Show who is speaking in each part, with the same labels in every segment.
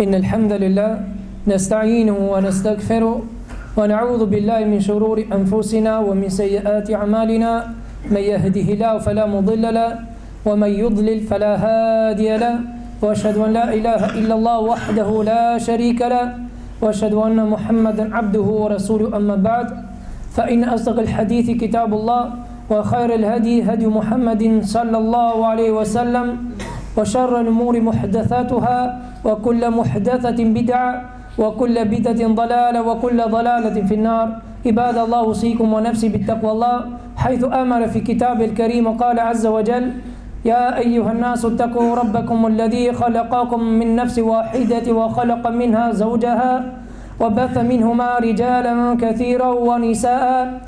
Speaker 1: إن الحمد لله نستعينه ونستغفره ونعوذ بالله من شرور أنفسنا ومن سيئات أعمالنا من يهده لا فلا مضل له ومن يضلل فلا هادي له وأشهد أن لا إله إلا الله وحده لا شريك له وأشهد أن محمدا عبده ورسوله أما بعد فإن أصدق الحديث كتاب الله وخير الهدي هدي محمد صلى الله عليه وسلم وشر الأمور محدثاتها وكل محدثة بدعة وكل بدعة ضلالة وكل ضلالة في النار عباد الله أوصيكم ونفسي بالتقوى الله حيث آمر في كتابه الكريم وقال عز وجل يا أيها الناس اتقوا ربكم الذي خلقكم من نفس واحدة وخلق منها زوجها وبث منهما رجالا كثيرا ونساء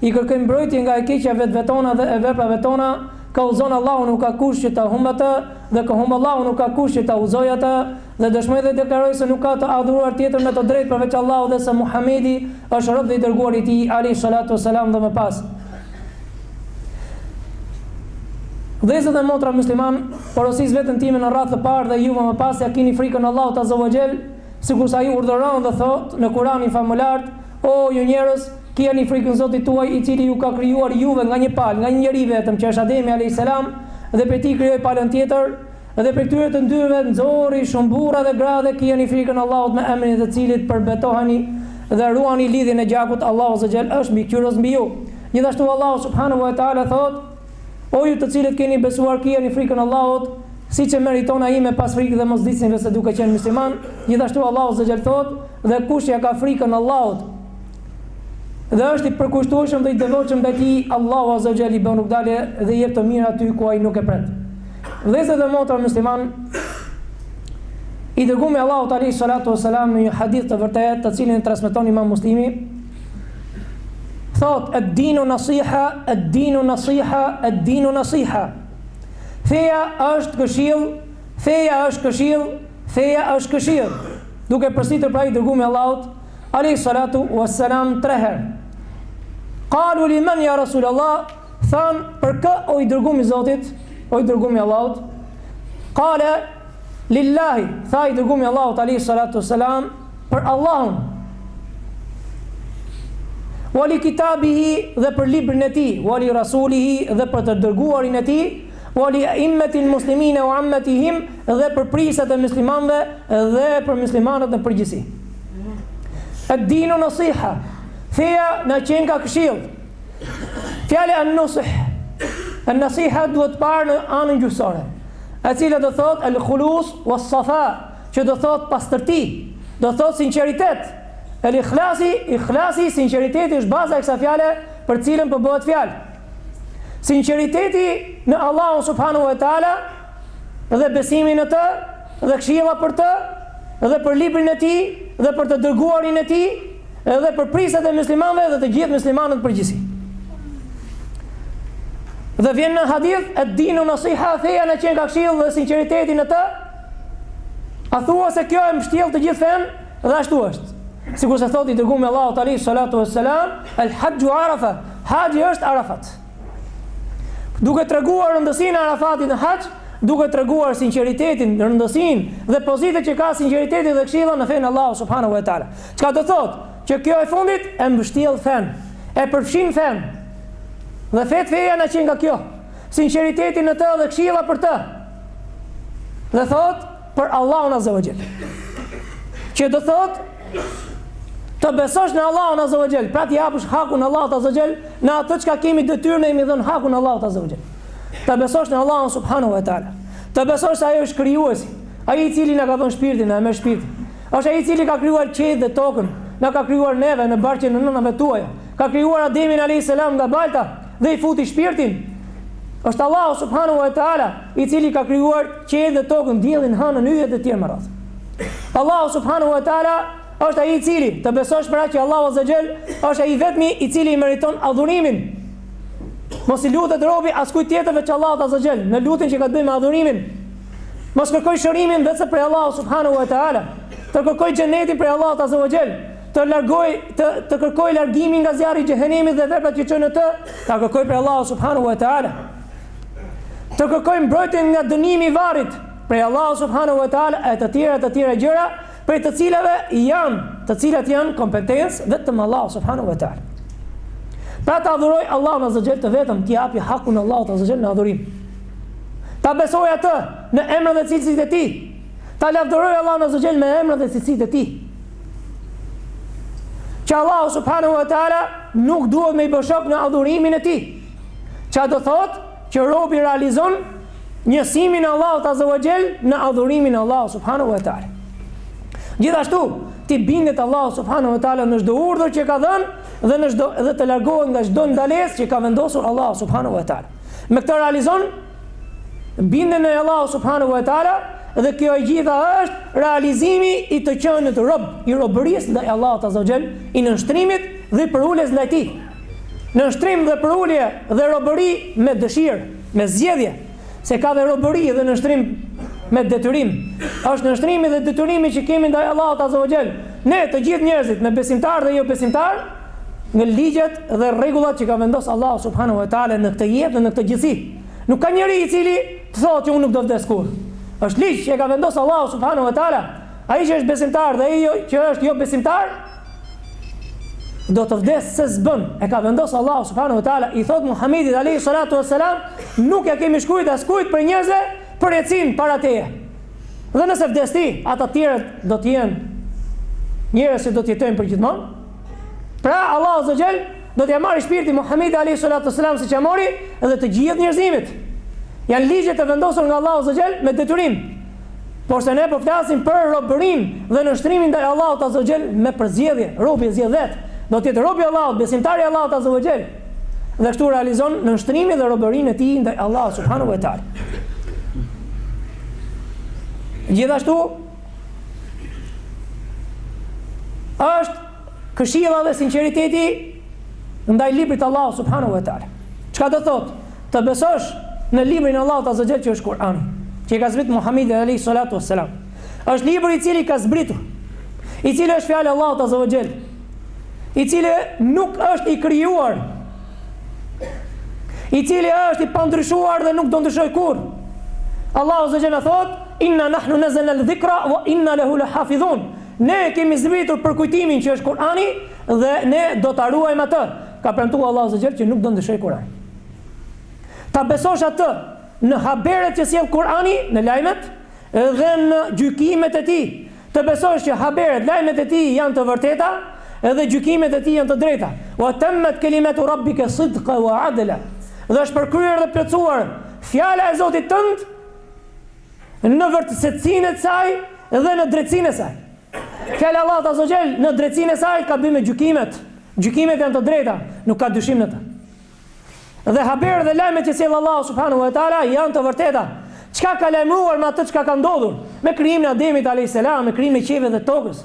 Speaker 1: I kërkojmë mbrojtje nga e keqja e vetëve tona dhe e veprave tona, kë udhëzon Allahu nuk ka kush që ta humbë atë, dhe kë humb Allahu nuk ka kush që ta udhëzojë atë, dhe dëshmoj dhe deklaroj se nuk ka të adhuruar tjetër me të drejtë përveç Allahut dhe se Muhamedi është rob dhe i dërguar i Tij alejhi salatu ue selam dhe më pas. Vëllezër dhe motra musliman, porosis veten time në radhë të parë dhe juve më pas ja kini frikën Allahut azza wa jall, sikurse ju urdhëron dhe thot në Kur'anin famëlart, o ju njerëz, Kini frikën Zotit tuaj i cili ju ka krijuar juve nga një palë, nga një njeri vetëm që është Ademi alejhi selam dhe prej tij krijoi palën tjetër dhe prej këtyre të dyve nxorri shumë burra dhe gra dhe keni frikën Allahut me emrin e të cilit përbetoheni dhe ruani lidhjen e gjakut Allahu azze ue xhel është mbikëqyrës mbi ju gjithashtu Allahu subhanahu wa taala thotë o ju të cilët keni besuar kijani frikën Allahut si që meriton ai me ja pas frikë dhe mos vdisni veçse duke qenë musliman gjithashtu Allahu azze ue xhel thotë dhe kush ja ka frikën Allahut Dhe është i përkushtushëm dhe i devotshëm ndaj tij Allahu Azza wa Jall i bën rrugëdalje dhe i jep të mirë aty ku ai nuk e pret. Vëllezër dhe motra musliman, i dërgumi Allahut alejhi salatu wa salam në një hadith të vërtetë, të cilin e transmeton Imam Muslimi, thotë ad-dinu nasiha, ad-dinu nasiha, ad-dinu nasiha. Feja është këshill, feja është këshill, feja është këshill. Duke përsëritur pra i dërgumi Allahut Alejhi salatu ue selam tre herë. Kalu li men ja Rasul Allah, thanë për kë o i dërgumi Zotit, o i dërgumi Allahut. Kale, lillahi, tha i dërgumi Allahut, Alejhi salatu ue selam, për Allahun. Wali kitabihi dhe për librin e tij, wali rasulihi dhe për të dërguarin e tij, Wa li a'immatil muslimina wa 'ammatihim dhe për prijsat e muslimanëve dhe për muslimanët në përgjithësi. Ad-dinu nasiha. Feja na qenka këshill. Fjala an-nusih. An-nasiha duhet parë në anën gjuhësore, e cila do thotë al-khulus was-safa, që do thotë pastërti, do thotë sinqeritet. El-ikhlasi, ikhlasi, sinqeriteti është baza e kësaj fjale për të cilën po bëhet fjalë. Sinqeriteti në Allahun subhanahu wa taala dhe besimi në të dhe këshilla për të dhe për librin e tij dhe për të dërguarin e tij dhe për prijsat e muslimanëve dhe të gjithë muslimanët në përgjithësi. Dhe vjen në hadith, ed-dinu nasiha, feja na qenka këshill dhe sinqeriteti në të, a thua se kjo e mbështjell të gjithë fenë, Dhe ashtu është. Sikurse thotë i dërguari i Allahut alaihi salatu wassalam, "El haxhu Arafa", haxhi është Arafat. Duke treguar rëndësinë e Arafatit në haxh, duke treguar sinqeritetin, rëndësinë dhe pozitën që ka sinqeriteti dhe këshilla në fenë Allahu subhanahu wa taala. Çka do të thotë që kjo e fundit e mbështjell fenë, e përfshin fenë. Dhe vetë feja na qenka nga kjo. Sinqeriteti në të dhe këshilla për të. Dhe thotë për Allahun Azza wa Jall. Që do thotë të besosh në Allahun Azza wa Jall, pra t'i japësh hakun Allahut Azza wa Jall, në atë çka kemi detyrë me i dhon hakun Allahut Azza wa Jall. Të besosh në Allahun Subhanahu wa Taala. Të besosh se ai është krijuesi, ai i cili na ka dhënë shpirtin, na merr shpirtin. Është ai i cili ka krijuar qiejt dhe tokën, na ka krijuar neve në barqet e nënave tona. Ka krijuar Ademin alayhis salam nga balta, dhe i futi shpirtin, është Allahu subhanahu wa taala, i cili ka krijuar qiellin dhe tokën, diellin, hënën, yjet e tjera me radhë. Allahu subhanahu wa taala është ai i cili të besosh pra që Allahu azza xhel është i vetmi i cili e meriton adhurimin. Mos i lutet robi askujt tjetër veç Allahut azza xhel në lutjen që ka të bëjë me adhurimin. Mos kërkojë shërimin veçse prej Allahu subhanahu wa taala. Të kërkojë xhenetin prej Allahu azza xhel. të largojë të të kërkojë largimin nga zjarri i xhehenemit dhe veprat që çojnë në të, ta kërkojë prej Allahu subhanahu wa taala. Të kërkojë mbrojtjen nga dënimi i varrit prej Allahu subhanahu wa taala e të tjera të tjera gjëra për të cilave janë, të cilat janë kompetencë vetëm e Allahut subhanahu wa taala. Pra ta adhurojë Allahun azza xhel të vetëm, t'i japi hakun Allahut azza xhel në adhurim. Ta besojë atë në emrat dhe cilësitë e tij. Ta lavdërojë Allahun azza xhel me emrat dhe cilësitë e tij. Që Allahut subhanahu wa taala nuk duhet me i bë shok në adhurimin e tij. Çfarë do thotë që robi realizon njësimin e Allahut azza wa jall në adhurimin e Allahut subhanahu wa taala. Gjithashtu, t'i bindet Allahut subhanahu wa taala në çdo urdhër që ka dhënë dhe në çdo dhe të largohet nga çdo ndalesë që ka vendosur Allahu subhanahu wa taala. Me këtë realizon bindjen e Allahut subhanahu wa taala dhe kjo e gjitha është realizimi i të qenit rob i robërisë ndaj Allahut azza xhel, i nënshtrimit dhe i përuljes ndaj tij. Nënshtrim dhe përulje dhe robëri me dëshirë, me zgjedhje, se ka dhe robëri dhe nënshtrim me detyrim. Është nënshtrimi dhe detyrimi që kemi ndaj Allahut azza xhel. Ne të gjithë njerëzit, me besimtarë dhe jobesimtarë, Në ligjet dhe rregullat që ka vendosur Allahu subhanahu wa taala në këtë jetë dhe në këtë gjithësi. Nuk ka njeri i cili të thotë që unë nuk do vdes kurrë. Është ligj që e ka vendosur Allahu subhanahu wa taala. Ai që është besimtar dhe ai jo, që është jo besimtar do të vdes se s'bën. E ka vendosur Allahu subhanahu wa taala. I thot Muhamedit alayhi salatu wassalam, nuk ia kemi shkruajtur askujt prej njerëzve përjetësinë para teje. Dhe nëse vdes ti, ata të tjerët do të jenë njerëz që do të jetojnë përgjithmonë. Pra Allahu Azza Jall do t'ia marrë shpirtin Muhamedit alayhi salatu wasalam siç ia mori edhe të gjithë njerëzimit. Janë ligje të vendosur nga Allahu Azza Jall me detyrim. Porse ne po flasim për robërin dhe nënshtrimin ndaj Allahut Azza Jall me përzgjedhje, robi e zgjedh vetë. Do të jetë robi i Allahut, besimtar i Allahut Azza Jall. Dhe kështu realizon nënshtrimin dhe robërinë e tij ndaj Allahut subhanahu wa taala. Gjithashtu Është këshilla dhe sinqeriteti ndaj librit të Allahut subhanahu wa taala. Çka do thotë? Të besosh në librin e Allahut azza xhel që është Kur'ani, që i ka zbritur Muhamedit alayhi salatu wassalam. Është libër i cili ka zbritur, i cili është fjalë e Allahut azza xhel, i cili nuk është i krijuar i cili është i pandryshuar dhe nuk do ndryshojë kurrë. Allahu azza xhel thotë, inna nahnu nezelna dhikra, wa inna lehu le hafidhun. Ne kemi zbritur përkujtimin që është Kurani dhe ne do ta ruajmë atë. Ka premtu Allahu azza xhel që nuk do ndryshojë Kurani. Ta besosh atë në haberet që sjell Kurani, në lajmet, Edhe në gjykimet e tij. Të besosh që haberet, lajmet e tij janë të vërteta, edhe gjykimet e tij janë të drejta. Wa tammat kelimatu rabbike sidqa wa adla. Dhe është përkryer dhe plotësuar fjala e Zotit tënd në vërtetësinë e saj dhe në drejtësinë e saj. Fjala e Allahut azza xhel në drejtësinë e saj ka bëj me gjykimet. Gjykimet janë të drejta, nuk ka dyshim në të. Dhe haberet dhe lajmet që sjell Allahu subhanahu wa taala janë të vërteta. Çka ka lajmëruar me atë çka ka ndodhur, me krijimin e Ademit alayhis salam, me krijimin e qiejve dhe tokës,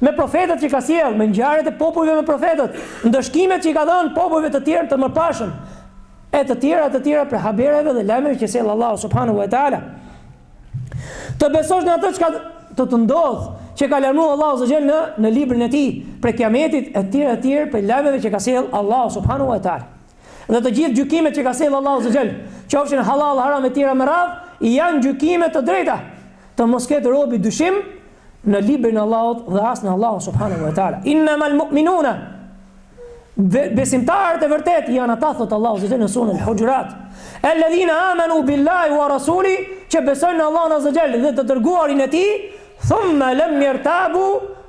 Speaker 1: me profetët që ka sjell, me ngjarjet e popujve me profetët, ndëshkimet që i ka dhënë popujve të tjerë të mëparshëm, e të tjera të tjera prej habereve dhe lajmeve që sjell Allahu subhanahu wa taala. Të besosh në atë çka do të ndodhë, që ka lajmëruar Allahu azza xhel në në librin e tij, prej kiametit e tjera e tjera prej lajmeve që ka sjell Allahu subhanahu wa taala. Dhe të gjithë gjykimet që ka sjell Allahu azza xhel, qofshin halal, haram e tjera me radhë, janë gjykime të drejta. Të mos ketë robi dyshim në librin e Allahut dhe as në Allahun subhanahu wa taala. Innamal mu'minuna Besimtarët e vërtetë janë ata thot Allahu azza jall në surën Al-Hujurat. Alladhina amanu billahi wa rasuli, që besojnë në Allahun azza jall dhe të dërguarin e tij, thumma lam yartabu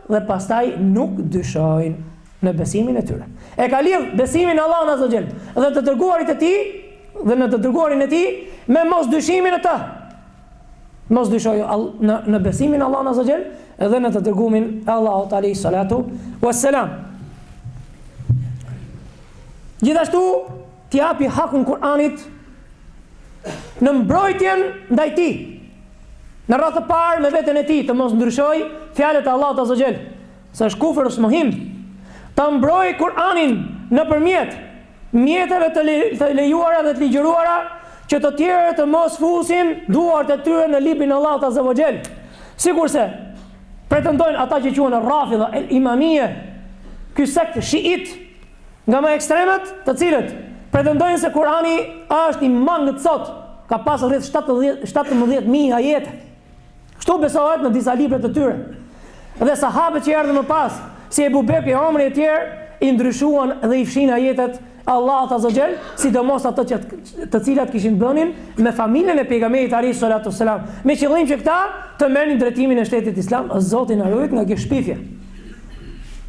Speaker 1: dhe pastaj nuk dyshojnë në besimin e tyre. E ka lidh besimin në Allahun azza jall dhe të dërguarit e tij dhe në të dërguarin e tij me mos dyshimin në ta. Mos dyshojë në në besimin në Allahun Azza Jell dhe në të dërgumin e Allahut alayhi salatu wassalam. Gjithashtu t'i japi hakun Kur'anit në mbrojtjen ndaj tij. Në radhë të parë me veten e tij të mos ndryshoj fjalët e Allahut Azza Jell, se është kufër është mohim. Ta mbroj Kur'anin nëpërmjet mjeteve të lejuara dhe të ligjëruara që të tjerë të mos fusin duart e tyre në librin e Allahut azza wa jall sikurse pretendojnë ata që quhen rrafidha el imamie ky sekt shiit nga më ekstremet të cilët pretendojnë se Kurani është i mangët sot ka pas rreth 70 17000 ajete Kështu besohet në disa libra të tyre. Dhe sahabët që erdhën më pas, si Ebu Bekri, Omri e tjerë, i ndryshuan dhe i fshin ajetet e Allahut azza wa jall, sidomos ato që të cilat kishin bënin me familjen e pejgamberit alayhi salatu wasalam, me qëllim që këta të merrnin drejtimin e shtetit islam, Zoti na ruajt nga kjo shpifje.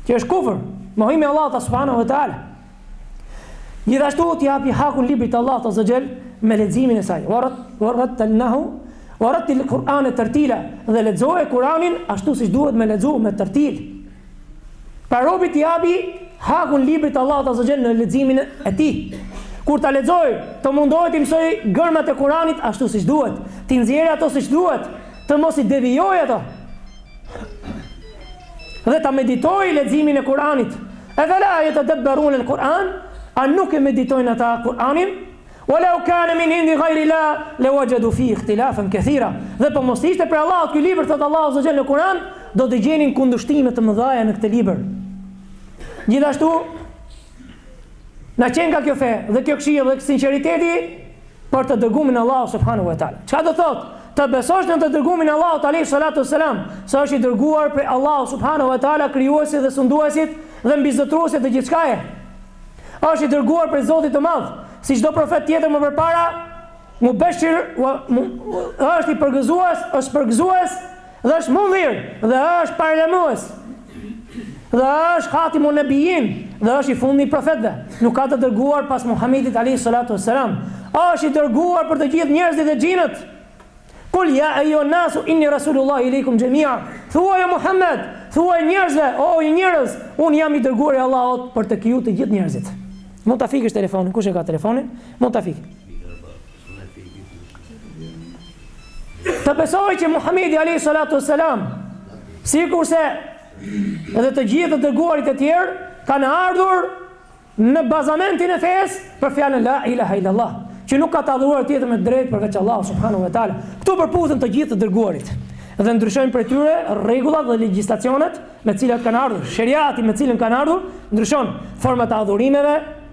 Speaker 1: Që është kufër, mohimi i Allahut subhanahu wa taala. Gjithashtu t'i japi hakun librit të Allahut azza xhel me leximin e saj. Warattalnahu warattil Kur'ane tartila dhe lexoje Kur'anin ashtu siç duhet me lexu me tartil. Pra robi t'i japi hakun librit të Allahut azza xhel në leximin e tij. Kur ta lexoj, të mundohet të mësoj gërmat e Kur'anit ashtu siç duhet, t'i nxjerrë ato siç duhet, të mos i devijoj ato. Dhe ta meditoj leximin e Kur'anit, Efela yetedebberun el-Kur'an, a nuk e meditojnë ata Kur'anin? Walau kana min indi ghayrillahi lawajadu fihi ihtilafan kathira. Dhe po mos ishte prej Allahut ky libër, thotë Allahu azza wa jall në Kur'an, do të gjenin kundërshtime të mëdha në këtë libër. Gjithashtu, na qenka kjo fe dhe kjo këshillë dhe sinqeriteti për të dërgumin e Allahut subhanahu wa taala. Çka do thotë? Të besosh në të dërgumin e Allahut alayhi salatu wasalam, se është i dërguar prej Allahut subhanahu wa taala, krijuesit dhe sunduesit dhe mbizotruesit të gjithçkaje. Është i dërguar prej Zotit të Madh, si çdo profet tjetër më përpara, mubashir, është i përgëzues, është përgëzues Dhe është Mundhir, dhe është paralajmërues. Dhe është Khatimun Nebijin, dhe është i fundi i profetëve. Nuk ka të dërguar pas Muhamedit alayhi salatu wassalam. Është i dërguar për të gjithë njerëzit dhe xhinët. Kul ja ejjuhan nasu inni rasulullahi ilejkum xhemia Thuaj o Muhammed, thuaj njerëzve, o njerëz Unë jam i dërguar i Allahut për te ju të gjithë njerëzit Mund ta fikë telefonin, kush e ka telefonin? Mund ta fikë Të besojë që Muhamedi alayhi salatu wasalam, sikurse edhe të gjithë të dërguarit e tjerë kanë ardhur në bazamentin e fesë për fjalën la ilaha illallah, që nuk ka të adhuruar tjetër me të drejtë përveç Allahut subhanahu wa taala. Këtu përputhen të gjithë të dërguarit dhe ndryshojnë prej tyre rregullat dhe legjislacionet me të cilat kanë ardhur. Sheriati me të cilin kanë ardhur ndryshon format e adhurimeve,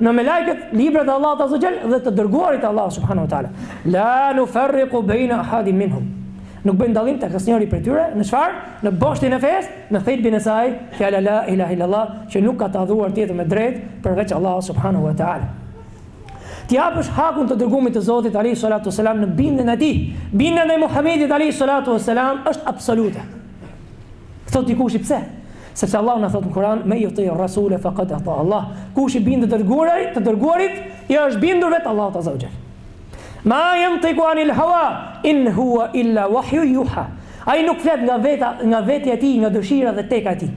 Speaker 1: në melajket, librat e Allahut azza wa xhel dhe të dërguarit e Allahut subhanahu wa taala. La nufarriqu baina ahadin minhum. Nuk bëjnë dallim tek asnjëri prej tyre në çfarë? Në boshtin e fesë, në thelbin e saj, fjala la ilaha illallah, që nuk ka të adhuruar tjetër me të drejtë përveç Allahut subhanahu wa taala. T'i japësh hakun të dërgumit të Zotit alayhi salatu wasalam në bindjen e tij. Bindja ndaj Muhamedit alayhi salatu wasalam është absolute. Thotë dikush pse? Sepse Allahu na thotë në Kur'an, "Man yuti ar-rasule faqad ata Allah." Kush i bindet të dërguarit, të dërguarit, i është bindur vetë Allahut azza wa jall. Ma yantiqu anil hawa in huwa illa wahyu yuha. Ai nuk flet nga veta, nga vetja e tij, nga dëshira dhe teka e tij.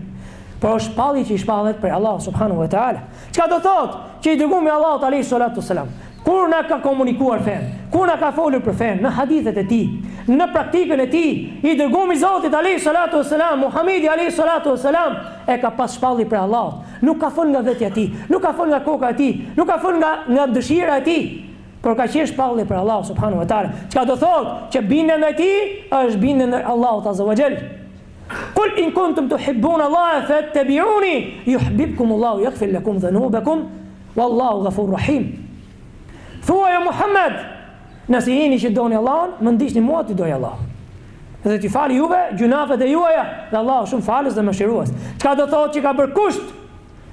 Speaker 1: Por është shpallje që i shpallet prej Allahut subhanahu wa taala. Çka do thotë që i dërgumi i Allahut alayhi salatu selam? Kur na ka komunikuar fenë, kur na ka folur për fenë në hadithet e tij, në praktikën e tij, i dërgumi i Zotit alayhi salatu selam, Muhamedi alayhi salatu selam e ka pas shpallje prej Allahut. Nuk ka fol nga vetja e tij, nuk ka fol nga koka e tij, nuk ka fol nga nga dëshira e tij, por ka qenë shpallje prej Allahut subhanahu wa taala. Çka do thotë që bindja ndaj tij është bindje ndaj Allahut azza wa jall. Kul in kuntum tuhibbun Allahe fettebiuni, juhbibkum Allah ue jagfir lekum dhunubekum, wallahu gafurur rahim. Thuaj o Muhammed, nëse jeni që doni Allahun, më ndiqni mua t'ju dojë Allahu. Dhe t'i falë juve gjynahet e juaja, dhe Allahu shumë falës dhe mëshirues. Çka do thotë që ka bërë kusht,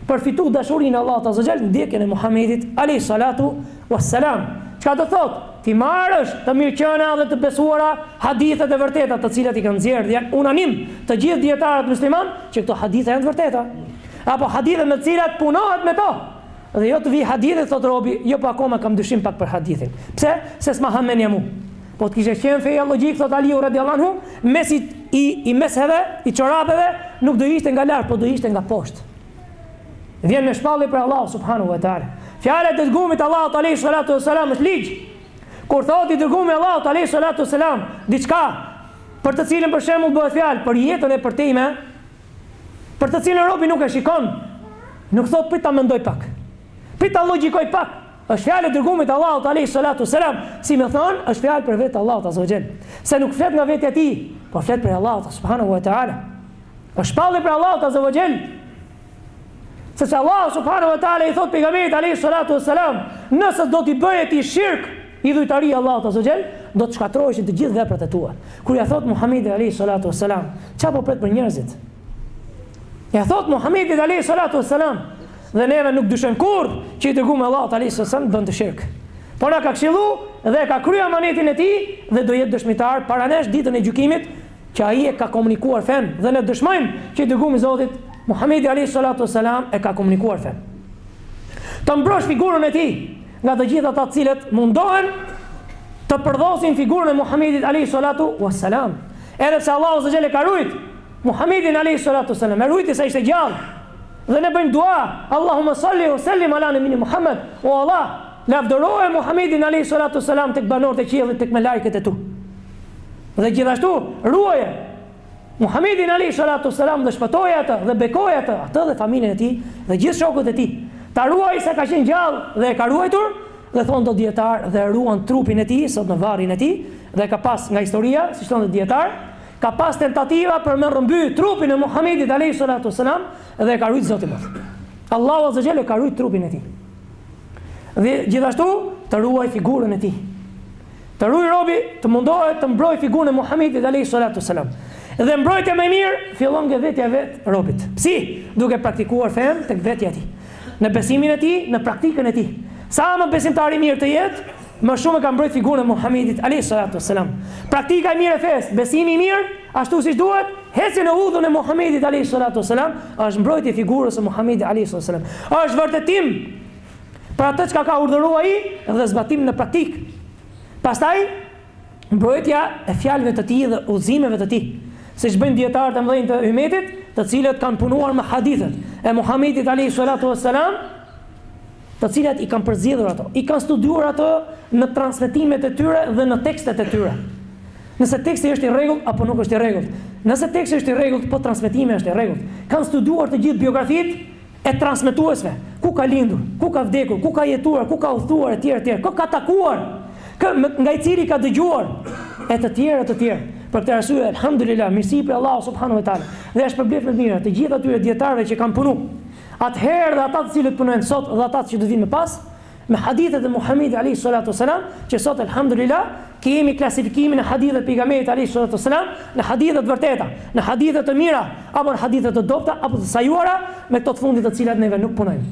Speaker 1: Për fitu dashurinë e Allahut azza wa xhel ndjekjen e Muhamedit alejhi salatu was salam. Çka do thotë? T'i marrësh të mirëqëna dhe të besuara hadithet e vërteta, të cilat i kanë nxjerrë dhe janë unanim të gjithë dijetarët musliman që këto hadithe janë të vërteta. Apo hadithet me të cilat punohet me to. Dhe jo të vijë hadithi e thotë robi, jo pa po akoma kam dyshim pak për hadithin. Pse? Se s'ma ha mendja mua. Po të kishte qenë feja logjikë, thotë Aliu radijallahu anhu, mes'hi i, i, i mesteve, i çorapeve, nuk do ishte nga lart, po do ishte nga poshtë. Vjen me shpallje prej Allahu subhanahu wa taala. Fjala e të dërgumit Allahut alayhi salatu wasalam është ligj. Kur thotë i dërgumi i Allahut alayhi salatu wasalam diçka për të cilën për shembull bëhet fjalë për jetën e përtejme, për të cilën robi nuk e shikon, nuk thotë prit ta mendoj pak. Prit ta logjikoj pak. Është fjalë e të dërgumit të Allahut alejhi salatu selam, si me thënë, është fjalë prej vetë Allahut azza xhel. Se nuk flet nga vetja e tij, po flet prej Allahut subhanahu wa taala. Është shpallje prej Allahut azza xhel. Sepse Allah subhanahu wa taala i thotë pejgamberit alejhi salatu selam, nëse do t'i bëje ti shirk, i adhujtarit Allahut azza xhel, do të shkatërroheshin të gjithë veprat e tua. Kur ia thotë Muhamedit alejhi salatu selam, ça po pret për njerëzit? Ia thotë Muhamedit alejhi salatu selam, Dhe neve nuk dyshojmë kurrë që i dërgumi i Allahut alejhi selam bënte shirk. Por na ka këshillu dhe e ka kryer amanetin e tij dhe do jetë dëshmitar para nesh ditën e gjykimit që ai e ka komunikuar fenë dhe ne dëshmojmë që i dërguari i Zotit Muhamedi alejhi salatu selam e ka komunikuar fen. Të mbrosh figurën e tij nga të gjithë ata të cilët mundohen të përdhosin figurën e Muhamedit alayhi salatu wassalam. Edhe se Allahu subhanahu wa taala e ka rujt Muhamedin alayhi salatu wassalam, e rujti sa ishte gjallë. Dhe ne bëjmë dua, Allahumma salli wa sallim ala nabina Muhammad, o Allah, lavdëroje Muhammedin alejhi salatu wa salam tek banorët e qiellit tek melaiket e tu. Dhe gjithashtu, ruaje Muhammedin alejhi salatu wa salam dhe shpëtoje atë dhe bekoje atë, atë dhe familjen e tij dhe gjithë shokët e tij. Ta ruajë sa ka qenë gjallë dhe e ka ruajtur, dhe thonë do dijetarë dhe ruan trupin e tij, sot në varrin e tij, dhe ka pas nga historia, siç thonë do dijetarë, Ka pas tentativa për me rrëmby trupin e Muhamedit alayhi salatu wasalam dhe e ka rujt Zoti i Madh. Allahu azza jalla e ka rujt trupin e tij. Dhe gjithashtu të ruajë figurën e tij. Të ruajë robi të mundohet të mbrojë figurën e Muhamedit alayhi salatu wasalam. Dhe mbrojtja më e mirë fillon nga vetja vetë robit. Si? Duke praktikuar fenë tek vetja e tij. Në besimin e tij, në praktikën e tij. Sa më besimtar i mirë të jetë, Më shumë e ka mbrojt figurën e Muhamedit, alejhi salatu ves selam. Praktika e mirë e fesë, besimi i mirë, ashtu siç duhet, ecje në udhën e Muhamedit, alejhi salatu ves selam, është mbrojtje e figurës së Muhamedit, alejhi salatu ves selam. Është vërtetim për atë çka ka urdhëruar ai dhe zbatim në praktikë. Pastaj mbrojtja e fjalëve të tij dhe udhëzimeve të tij, siç bëjnë dijetarët e mëdhenj të ymmetit, të cilët kanë punuar me hadithet e Muhamedit, alejhi salatu ves selam, të cilat i kanë përzgjedhur ato, i kanë studiuar ato në transmetimet e tyre dhe në tekstet e tyre. Nëse teksti është i rregullt apo nuk është i rregullt. Nëse teksti është i rregullt, po transmetimi është i rregullt. Kanë studiuar të gjithë biografitë e transmetuesve, ku ka lindur, ku ka vdekur, ku ka jetuar, ku ka udhëtuar etj etj, kë ka takuar, kë nga i cili ka dëgjuar e të tjerë e të tjerë. Për këtë arsye, alhamdulillah, mirësi për Allahu subhanahu wa taala. Dhe e shpërbleftë me të mira të gjithë atyre dijetarëve që kanë punuar Atëherë dhe ata të cilët punojnë sot dhe ata që do të vinë më pas, me hadithet e Muhamedit alayhi salatu wasalam, që sot elhamdulillah kemi klasifikimin e haditheve të pejgamberit alayhi salatu wasalam në hadithe të vërteta, në hadithe të mira apo në hadithe të dobta apo të sajuara me këto të fundit të cilat neve nuk punojmë.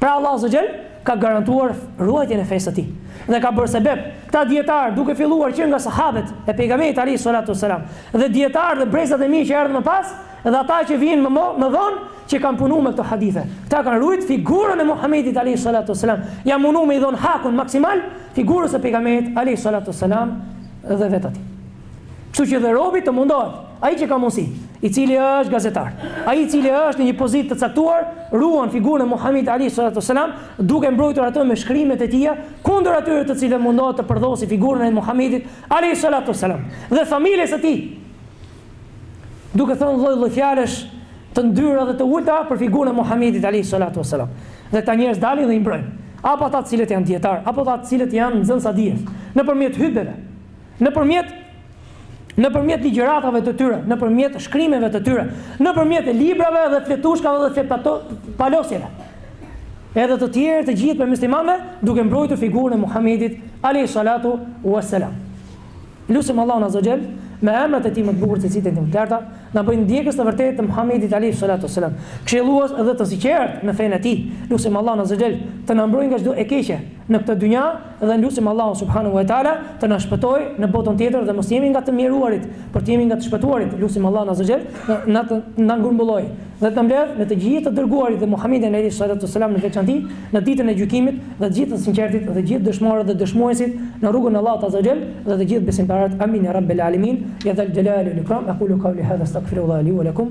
Speaker 1: Pra Allahu azza wa jall ka garantuar ruajtjen e fesë së tij dhe ka bërë sebeb këta dijetarë duke filluar që nga sahabët e pejgamberit alayhi salatu wasalam Dhe dijetarë dhe brezat e mirë që erdhën më pas, dhe ata që vijnë më më vonë, që kanë punu me këto hadithe. Këta kanë rujt figurën e Muhammedit alejhi salatu wassalam. Jan munu me i dhon hakun maksimal figurës së pejgamberit alejhi salatu wassalam dhe vetë atij. Kështu që dhe robi të mundohet, ai që ka mundësi, i cili është gazetar, ai i cili është në një pozitë të caktuar, ruan figurën e Muhammedit alejhi salatu wassalam duke mbrojtur atë me shkrimet e tija, kundër atyre të cilëve mundohet të përdhosin figurën e Muhammedit Alejhi salatu selam dhe familjes së tij, duke thënë lloj-lloj fjalësh të ndyra dhe të ulëta për figurën e Muhamedit alejhi salatu selam. Dhe këta njerëz dalin dhe i mbrojnë. Apo ata të cilët janë dijetarë, apo ata të cilët janë nxënës të dijes, nëpërmjet hutbeve, nëpërmjet nëpërmjet ligjëratave të tyre, nëpërmjet shkrimeve të tyre, nëpërmjet librave dhe fletushkave dhe fletpato palosjeve. edhe të tjerë të gjithë për muslimanëve, duke mbrojtur figurën e Muhamedit alayhi salatu wassalam. Lusim Allahun azza xal me emrat e tij më të bukur cilësitë e tij më të larta, na bëjë ndjekës të vërtetë të Muhamedit alayhi salatu wassalam, këshillues dhe të sinqertë në fenë e tij. Lusim Allahun azza xal të na mbrojë nga çdo e keqe në këtë dynja Dhe lusim Allahun subhanahu wa ta'ala të na shpëtojë në botën tjetër dhe mos të jemi nga të mjeruarit, por të jemi nga të shpëtuarit. Lusim Allahun azza wa xhel të na të na grumbullojë dhe të na mbledhë me të gjithë të dërguarit dhe Muhamedin alejhi salatu wa selam në veçanti në ditën e gjykimit dhe të gjithë të sinqertit dhe të gjithë dëshmorët dhe dëshmuesit në rrugën e Allahut azza wa xhel dhe të gjithë besimtarët. Amin ya rabbel alemin ya dhal jalali wal ikram. Aqulu qawli hadha astaghfirullaha li wa lakum.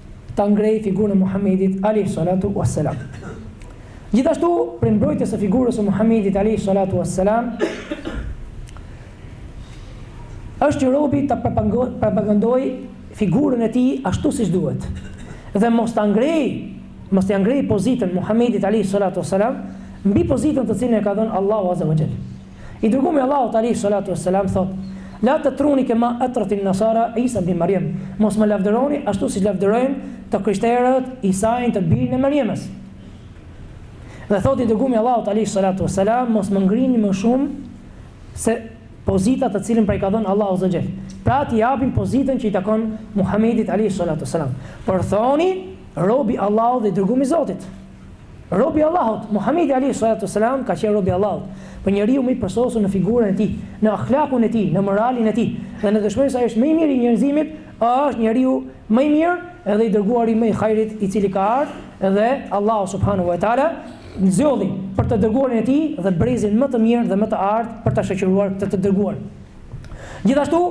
Speaker 1: ta ngrejë figurën e Muhamedit alejhi salatu ue selam. Gjithashtu, prej mbrojtjes së figurës së Muhamedit alejhi salatu ue selam është që robi ta propagandojë figurën e tij ashtu siç duhet dhe mos ta ngrejë mos t'ia ngrejë pozitën Muhammedit alejhi salatu ue selam mbi pozitën të cilën e ka dhënë Allahu Azza wa Jalla. I dërguemi i Allahut alaihi salatu wassalam thotë: La tutruni kema atratin nasara Isa ibn Maryam. Mos më lavdëroni ashtu siç lavdërojnë të krishterët Isain të birin e Merjemes. Dhe thotë i dërguemi i Allahut alayhi salatu wasalam, mos më ngrini më shumë se pozita të cilën pra ia ka dhënë Allahu azza ue xhel Pra t'i japim pozitën që i takon Muhamedit alayhi salatu wasalam. Por thoni robi i Allahut dhe i dërguemi i Zotit. Robi i Allahut, Muhamedi alejhi salatu selam ka qenë rob i Allahut, por njeriu më i përsosur në figurën e tij, në ahlakun e tij, në moralin e tij, dhe ne dëshmojmë se ai është më i miri i njerëzimit, është njeriu më i mirë edhe i dërguari më i hajrit i cili ka ardhur dhe Allahu subhanahu wa taala zgjodhi për të dërguarin e tij dhe brezin më të mirë dhe më të artë për ta shoqëruar këtë të dërguar. Gjithashtu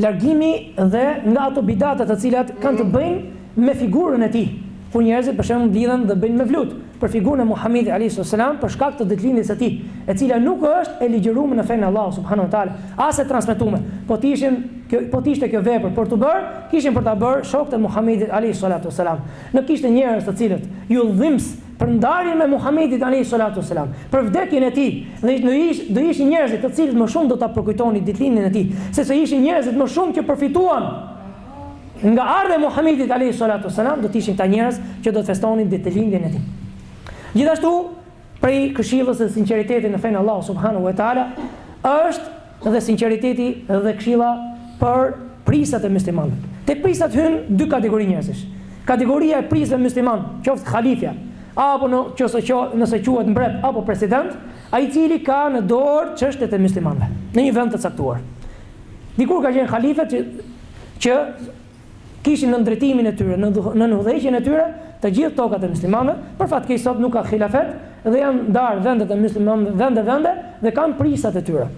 Speaker 1: largimi dhe nga ato bidate të cilat kanë të bëjnë me figurën e tij, kur njerëzit për shembull mblidhen dhe bëjnë mevlud për figurën e Muhamedit alejhi salatu ves selam për shkak të ditëlindjes së tij, e cila nuk është e ligjërume në fenë e Allahut subhanahu wa ta'ala, as e transmetume. Po të ishin kjo po të ishte kjo vepër për t'u bërë, kishin për ta bërë shokët e Muhamedit alejhi salatu ves selam. Nuk kishte njerëz të cilët ju dhimbs për ndarjen me Muhamedin alayhi salatu selam, për vdekjen e tij, dhe do ish, do ishin njerëzit të cilët më shumë do ta përkujtonin ditëlindjen e tij, sepse ishin njerëzit më shumë që përfituan nga ardhja e Muhamedit alayhi salatu selam, do të ishin këta njerëz që do të festonin ditëlindjen e tij. Gjithashtu, prej këshillës së sinqeritetit në fenë e Allahut subhanahu wa taala është Dhe sinqeriteti dhe këshilla për prisat e myslimanëve. Te prisat hyjnë dy kategori njerëzish. Kategoria e prisave myslimanë, qoftë halifja, apo në qëse që nëse quhet mbret apo president, ai i cili ka në dorë çështjet e myslimanëve në një vend të caktuar. Dikur ka qenë halifet që, që kishin nën drejtimin e tyre, nën nën udhëheqjen e tyre, të gjithë tokat e myslimanëve, për fat të keq sot nuk ka hilafet dhe janë ndarë vendet e myslimanëve vende vende dhe kanë prisat e tyre.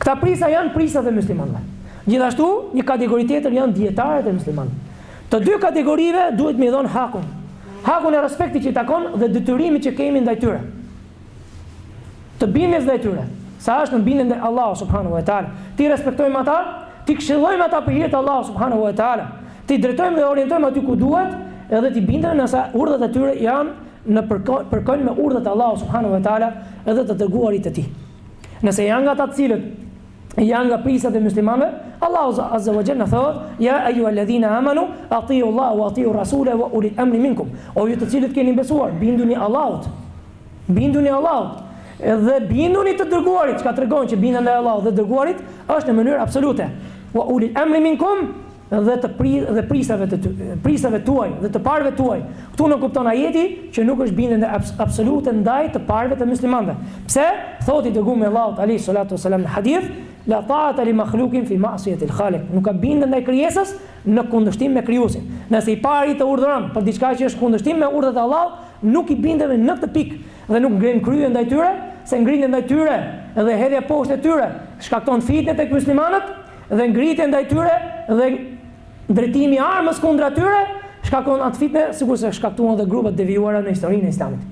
Speaker 1: Këta prisa janë prisat e myslimanëve. Gjithashtu, një kategori tjetër janë dijetarët e myslimanëve. Të dy kategorive duhet me i dhon hakun. Hakun e respektit që i takon dhe detyrimit që kemi ndaj tyre. të bindjes ndaj tyre, sa është në bindje ndaj Allahut subhanahu wa taala. T'i respektojmë ata, t'i këshillojmë ata për hir të Allahut subhanahu wa taala. T'i drejtojmë dhe orientojmë aty ku duhet, edhe t'i bindemi nëse urdhrat e tyre janë në përkojnë me urdhrat e Allahut subhanahu wa taala edhe të dërguarit të tij. Nëse janë nga ata të cilët janë nga prisat e muslimanëve, Allahu azza wa jalla na thotë: "Ya ayyuhalladhina amanu atiiu Allah wa atiiu rasula wa ulil amri minkum." O ju të cilët keni besuar, binduni Allahut. Binduni Allahut dhe binduni të dërguarit, çka tregon që bindja ndaj Allahut dhe dërguarit është në mënyrë absolute. Wa ulil amri minkum dhe të pri dhe prisave të prisave tuaj dhe të parëve tuaj këtu nuk kupton ajeti që nuk është bindje absolute ndaj të parëve të muslimanëve pse thotë i dërguari i Allahut alejhi salatu selam në hadith la ta'ata li makhluqin fi ma'siyati al-khaliq nuk ka bindje ndaj krijesës në kundërshtim me krijuesin nëse i pari të urdhëron për diçka që është kundërshtim me urdhrat e Allahut nuk i bindemi në këtë pikë dhe nuk ngrim krye ndaj tyre se ngritja ndaj tyre dhe hedhja poshtë e tyre shkakton fitnë tek muslimanët dhe ngritje ndaj tyre dhe drejtimi i armës kundra tyre shkakton atë fitnë sikurse shkaktuan dhe grupe të devijuara në historinë e Islamit.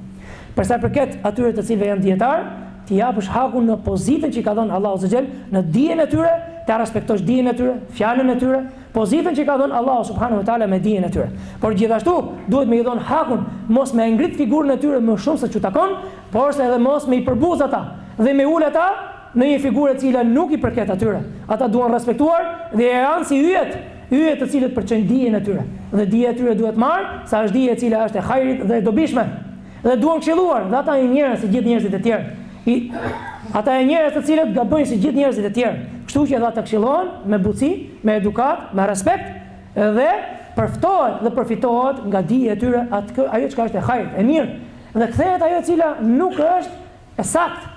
Speaker 1: Për sa i përket atyre të cilët janë dijetarë, t'i japësh hakun në pozitën që i ka dhënë Allahu subhanahu wa taala, në dijen e tyre, ta respektosh dijen e tyre, fjalën e tyre, pozitën që i ka dhënë Allahu subhanahu wa taala me dijen e tyre. Por gjithashtu duhet me i dhon hakun, mos me e ngrit figurën e tyre më shumë se ç'u takon, porse edhe mos me i përbuz ata dhe me i ul ata në një figurë e cila nuk i përket atyre. Ata duan respektuar dhe janë si yjet, yje të cilët përçojnë dijen e tyre. Dhe dija e tyre duhet marrë, sa është dije e cila është e hajrit dhe e dobishme. Dhe duan këshilluar, dhe ata janë njerëz si gjithë njerëzit e tjerë. I, ata janë njerëz të cilët gabojnë si gjithë njerëzit e tjerë. Kështu që edhe ata këshillohen me butësi, me edukatë, me respekt dhe përftohet dhe përfitohet nga dija e tyre atë ajo çka është e hajrit, e mirë. Dhe kthehet ajo e cila nuk është E saktë!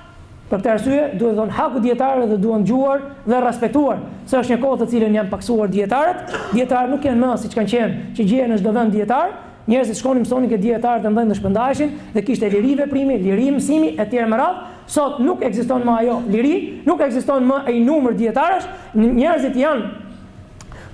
Speaker 1: Për këtë arsye, duhet dhënë haku dijetarëve dhe duhen dëgjuar dhe respektuar, se është një kohë në të cilën janë pakësuar dijetarët, dijetarët nuk janë më siç kanë qenë, që gjeje në çdo vend dijetarë, njerëzit shkonin mësonin ke dijetarë të mëdhenj dhe shpërndaheshin dhe kishte liri veprimi, liri mësimi etj me radhë, sot nuk ekziston më ajo liri, nuk ekziston më ai numër dijetarësh, njerëzit janë.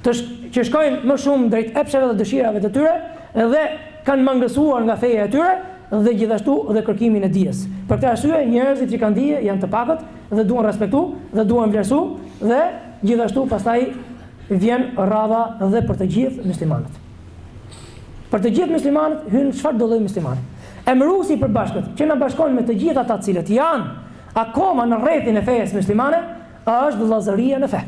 Speaker 1: të sh që shkojnë më shumë drejt epsheve dhe dëshirave të tyre dhe kanë mangësuar nga feja e tyre dhe gjithashtu dhe kërkimin e dijes. Për këtë arsye njerëzit që kanë dije janë të pakët dhe duan respektu dhe duan vlerësu dhe gjithashtu pastaj vjen radha dhe për të gjithë muslimanët. Për të gjithë muslimanët hyn çfarëdo lloj muslimani. Emëruesi i përbashkët që na bashkon me të gjithë ata të cilët janë akoma në rrethin e fesë muslimane, është vëllazëria në fe.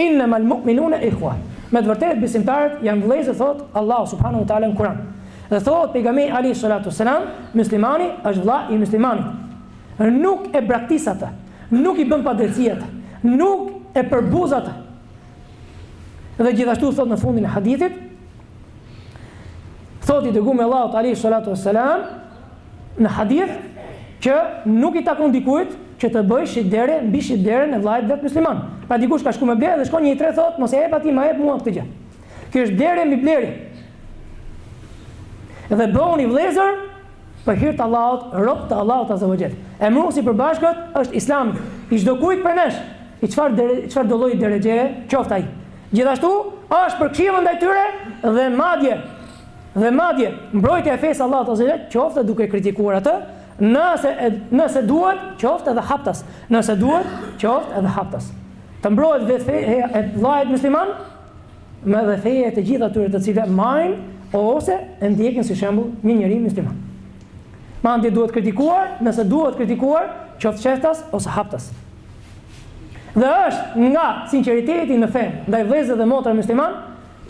Speaker 1: Innamal mu'minuna ikhwa. Me të vërtetë besimtarët janë vëllezër thotë Allahu subhanahu wa taala në Kur'an. Dhe thotë pejgamberi alejhi salatu selam, muslimani është vëlla i muslimanit. Nuk e braktis atë, nuk i bën padrejtësi atë, nuk e përbuz atë. Dhe gjithashtu thot në fundin e hadithit, thot i dërgumi i Allahut alejhi salatu wassalam në hadith që nuk i takon dikujt që të bëjë shitblerje mbi shitblerjen e vllajt vet musliman. Pra dikush ka shku me blerë dhe shkon një tjetër i thot mos ia jep atij, ma jep mua këtë gjë. Kjo është blerje mbi blerje. Dhe bëhuni vëllezër Për hir të Allahut, rob të Allahut Azza wa Jell. Emëruesi i përbashkët është Islami, i çdokujt prej nesh, i çfarë çfarëdo lloji derexheje qoftë ai. Gjithashtu, është për këshillën ndaj tyre dhe madje dhe madje mbrojtja e fesë së Allahut Azza wa Jell, qoftë duke kritikuar atë, nëse nëse duhet, qoftë edhe haptas, nëse duhet, qoftë edhe haptas. Të mbrohet vetë vetë feja e vllajit musliman, por edhe feja e të gjithë atyre të cilët e marrin ose e ndjekin si shembull një njeri musliman. Madje duhet kritikuar, nëse duhet kritikuar, qoftë fshehtas ose haptas. Dhe është nga sinqeriteti në fe, ndaj vëllezërve dhe motrave musliman,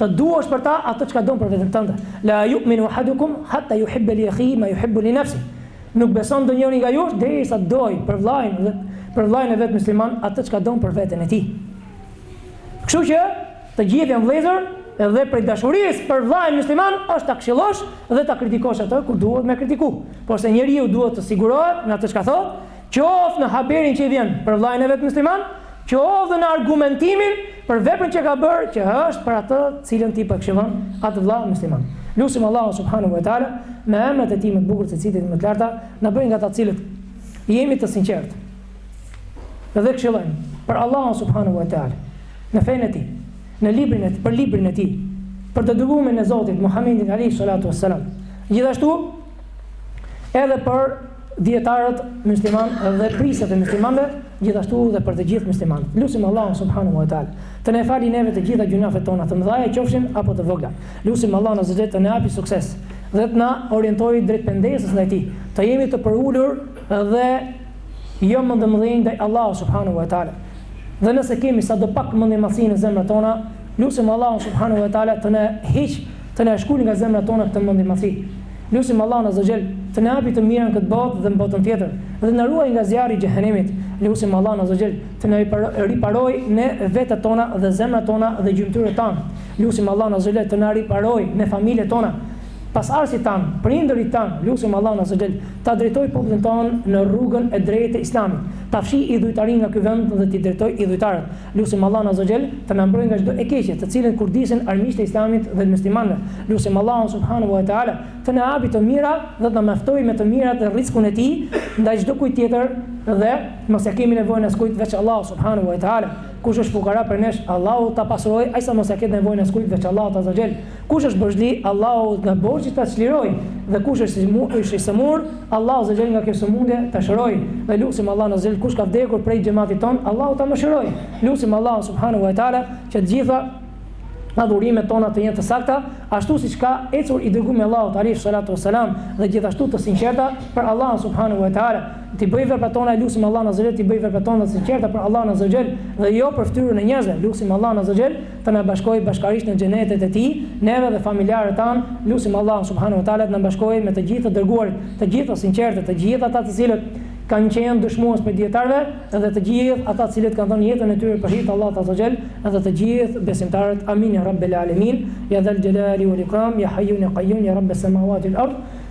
Speaker 1: të duash për ta atë çka don për veten tënde. La juminu ehadukum, hatta juhibbe li ekhihi, ma juhibbu li nefsih. Nuk beson ndonjëri nga jush, derisa dojë për vllain, për vllain e vet musliman, atë çka don për veten e tij. Kështu që të gjithë janë vëllezër dhe prej dashurisë për vllain musliman është ta këshillosh dhe ta kritikosh atë kur duhet me kritiku. Porse njeriu duhet të sigurohet në atë çka thotë, qoftë në haberin që i vjen për vllain e vet musliman, qoftë në argumentimin për veprën që ka bërë që është për atë të cilën ti po këshillon atë vëlla musliman. Lusim Allahun subhanahu wa taala me emrat e tij më të bukur dhe cilësitë më të larta na bëjë nga ata të cilët jemi të sinqertë. dhe këshillojmë për Allahun subhanahu wa taala, në fenë e tij, në librin e tij, për librin e tij, për të dërguarin e Zotit Muhammedin alejhi salatu wassalam. Gjithashtu edhe për dietarët muslimanë dhe prijësat e muslimanëve, gjithashtu edhe për të gjithë muslimanët. Lusim Allahun subhanahu wa taala të na fali neve të gjitha gjynahet tona, të mëdha qofshin apo të vogla. Lusim Allahun azza të na japi sukses dhe të na orientojë drejt pendesës ndaj tij. Të jemi të përulur Dhe jo mendjemëdhenj ndaj Allahut subhanahu wa taala. Dhe nëse kemi sado pak mendjemadhësi në zemrat tona, lusim Allahun subhanahu wa taala të na heqë, të na shkulë nga zemrat tona këtë mendjemadhësi. Lusim Allahun azza xhel të na japë të mirën në këtë botë dhe në botën tjetër dhe na ruajë nga zjarri i xhehenemit. Lusim Allahun azza xhel të na riparojë ne vetet tona dhe zemrat tona dhe gjymtyrët tanë. Lusim Allahun azza xhel të na riparojë ne familjet tona. Pasardhësit tanë, prindërit tanë, lusim Allahun Azza Xhel, ta drejtojë popullin tonë në rrugën e drejtë të Islamit, ta fshijë idhujtarinë nga ky vend dhe t'i drejtojë idhujtarët. Lusim Allahun Azza Xhel të na mbrojë nga çdo e keqe, të cilën kurdisin armiqtë e Islamit dhe myslimanëve. Lusim Allahun Subhanehu Ua Teala të na japi të mira dhe të na mjaftojë me të mirat dhe rrizkun e Tij ndaj çdokujt tjetër dhe mos ja kemi nevojën askujt veç Allahut Subhanehu Ua Teala. Kush është fukara prej nesh Allahu ta pasurojë aq sa mos ja ketë nevojën askujt veç Allahut azza wa xhel. Kush është borxhli Allahu nga borxhi ta çlirojë dhe kush është i sëmurë Allahu azza wa xhel nga kjo sëmundje ta shërojë. Dhe lusim Allahun azza wa xhel kush ka vdekur prej xhematit tonë Allahu ta mëshirojë. Lusim Allahun subhanahu wa taala që të gjitha adhurimet tona të jenë të sakta, ashtu siç ka ecur i dërguari i Allahut alejhi salatu wassalam dhe gjithashtu të sinqerta për Allahun subhanahu wa taala. T'i bëjë veprat tona e lusim Allahun azza wa xhel t'i bëjë veprat tona të sinqerta për Allahun azza wa xhel dhe jo për fytyrën e njerëzve, lusim Allahun azza wa xhel të na bashkojë bashkarisht në xhenetet e Tij, neve dhe familjarët tanë, lusim Allahun subhanu wa ta'ala të na bashkojë me të gjithë të dërguarit, të gjithë të sinqertët, të gjithë ata të cilët kanë qenë dëshmues prej dijetarëve dhe të gjithë ata të cilët kanë dhënë jetën e tyre për hir të Allahut azza wa xhel dhe të gjithë besimtarët amin ya rabbel alamin ya dhal jalali wal ikram ya hayyu ya qayyum ya rabbes samawati wal ard